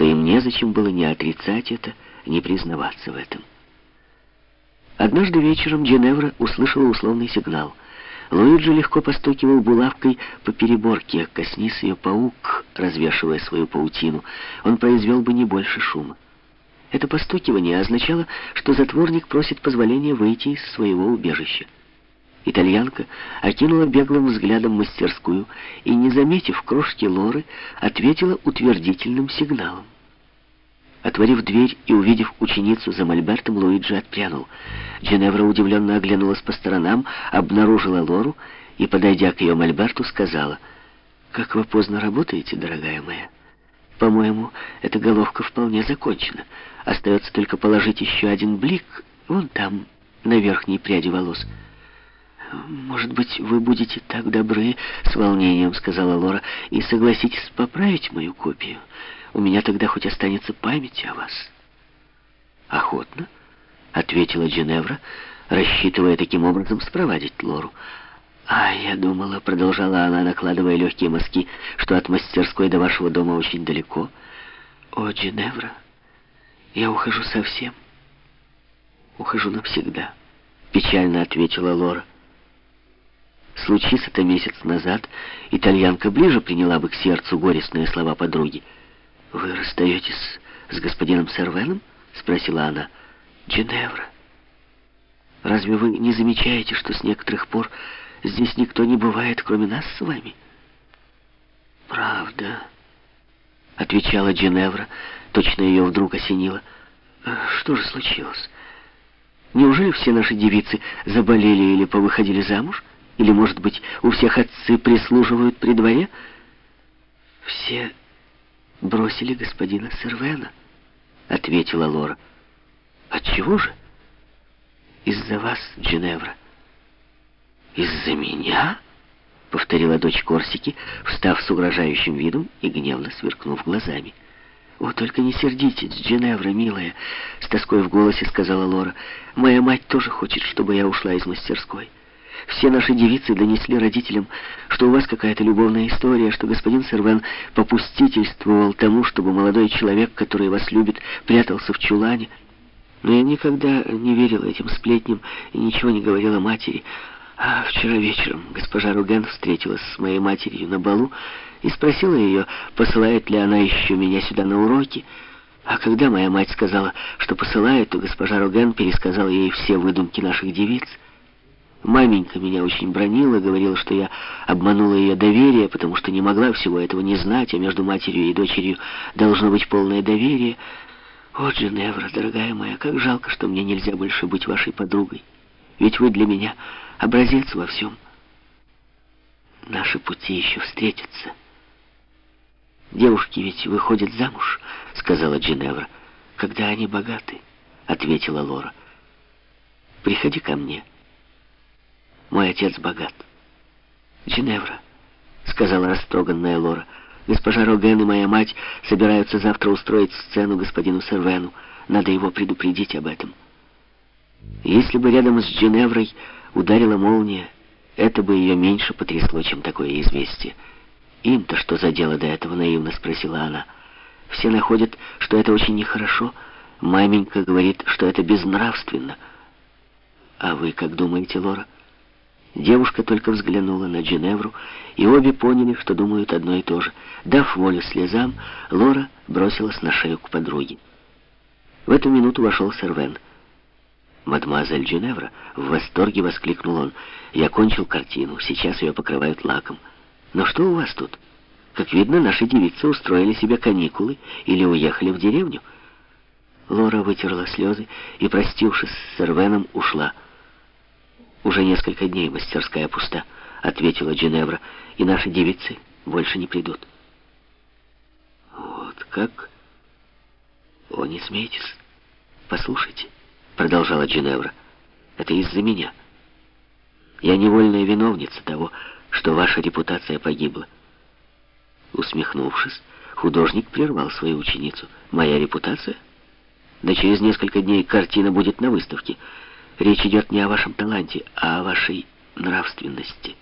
что им незачем было ни отрицать это, ни признаваться в этом. Однажды вечером Дженевра услышала условный сигнал. Луиджи легко постукивал булавкой по переборке, коснись ее паук, развешивая свою паутину. Он произвел бы не больше шума. Это постукивание означало, что затворник просит позволения выйти из своего убежища. Итальянка окинула беглым взглядом мастерскую и, не заметив крошки Лоры, ответила утвердительным сигналом. Отворив дверь и увидев ученицу за мольбертом, Луиджи отпрянул. Дженевра удивленно оглянулась по сторонам, обнаружила Лору и, подойдя к ее мольберту, сказала, «Как вы поздно работаете, дорогая моя. По-моему, эта головка вполне закончена. Остается только положить еще один блик вон там, на верхней пряди волос». «Может быть, вы будете так добры, — с волнением сказала Лора, — и согласитесь поправить мою копию? У меня тогда хоть останется память о вас». «Охотно», — ответила Дженевра, рассчитывая таким образом спровадить Лору. «А я думала, — продолжала она, накладывая легкие мазки, — что от мастерской до вашего дома очень далеко. О, Дженевра, я ухожу совсем. Ухожу навсегда», — печально ответила Лора. Случись это месяц назад, итальянка ближе приняла бы к сердцу горестные слова подруги. «Вы расстаетесь с господином Сервеном?» — спросила она. «Дженевра, разве вы не замечаете, что с некоторых пор здесь никто не бывает, кроме нас с вами?» «Правда», — отвечала Дженевра, точно ее вдруг осенило. «Что же случилось? Неужели все наши девицы заболели или повыходили замуж?» Или, может быть, у всех отцы прислуживают при дворе? Все бросили господина Сервена, ответила Лора. Отчего же? Из-за вас, Джиневра. Из-за меня? Повторила дочь Корсики, встав с угрожающим видом и гневно сверкнув глазами. «О, только не сердитесь, Джиневра, милая!» С тоской в голосе сказала Лора. «Моя мать тоже хочет, чтобы я ушла из мастерской». Все наши девицы донесли родителям, что у вас какая-то любовная история, что господин Сервен попустительствовал тому, чтобы молодой человек, который вас любит, прятался в чулане. Но я никогда не верила этим сплетням и ничего не говорила матери. А вчера вечером госпожа Руген встретилась с моей матерью на балу и спросила ее, посылает ли она еще меня сюда на уроки. А когда моя мать сказала, что посылает, то госпожа Руген пересказала ей все выдумки наших девиц. Маменька меня очень бронила, говорила, что я обманула ее доверие, потому что не могла всего этого не знать, а между матерью и дочерью должно быть полное доверие. О, Дженевра, дорогая моя, как жалко, что мне нельзя больше быть вашей подругой. Ведь вы для меня образец во всем. Наши пути еще встретятся. Девушки ведь выходят замуж, сказала Дженевра. Когда они богаты, ответила Лора. Приходи ко мне. Мой отец богат. Женевра, сказала растроганная Лора. Госпожа Роген и моя мать собираются завтра устроить сцену господину Сервену. Надо его предупредить об этом. Если бы рядом с Женеврой ударила молния, это бы ее меньше потрясло, чем такое известие. «Им-то что за дело до этого?» — наивно спросила она. «Все находят, что это очень нехорошо. Маменька говорит, что это безнравственно. А вы как думаете, Лора?» Девушка только взглянула на Джиневру, и обе поняли, что думают одно и то же. Дав волю слезам, Лора бросилась на шею к подруге. В эту минуту вошел Сервен. «Мадемуазель Джиневра!» — в восторге воскликнул он. «Я кончил картину, сейчас ее покрывают лаком. Но что у вас тут? Как видно, наши девицы устроили себе каникулы или уехали в деревню». Лора вытерла слезы и, простившись с Сервеном, ушла. «Уже несколько дней мастерская пуста», — ответила Джиневра, «и наши девицы больше не придут». «Вот как?» «О, не смейтесь. Послушайте», — продолжала Джиневра, «это из-за меня. Я невольная виновница того, что ваша репутация погибла». Усмехнувшись, художник прервал свою ученицу. «Моя репутация? Да через несколько дней картина будет на выставке». Речь идет не о вашем таланте, а о вашей нравственности.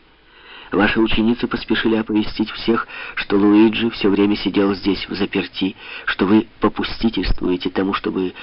Ваши ученицы поспешили оповестить всех, что Луиджи все время сидел здесь в заперти, что вы попустительствуете тому, чтобы